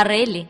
arrele